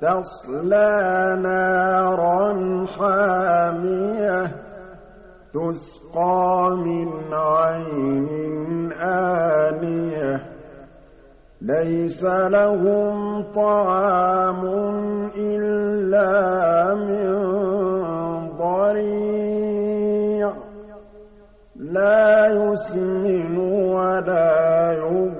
تَصْلَىٰ نَارًا حَامِيَةً تُسْقَىٰ مِنْ عَيْنٍ آنِيَةٍ. لَّيْسَ لَهُمْ طَعَامٌ إِلَّا مِن ضَرِيعٍ. لَّا يُسْمِنُ وَلَا يُغْنِي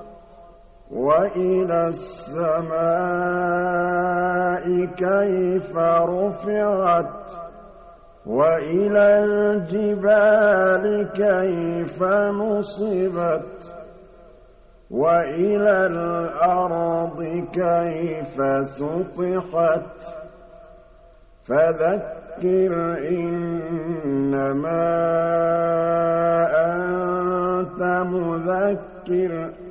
وَإِلَى السَّمَاءِ كَيْفَ رُفِعَتْ وَإِلَى الْجِبَالِ كَيْفَ نُصِبَتْ وَإِلَى الْأَرْضِ كَيْفَ سُطِحَتْ فَذَكِّرْ إِنَّمَا أَنتَ مُذَكِّرٌ ۖ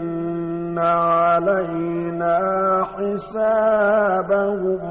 عَلَيْنَا حِسَابَهُم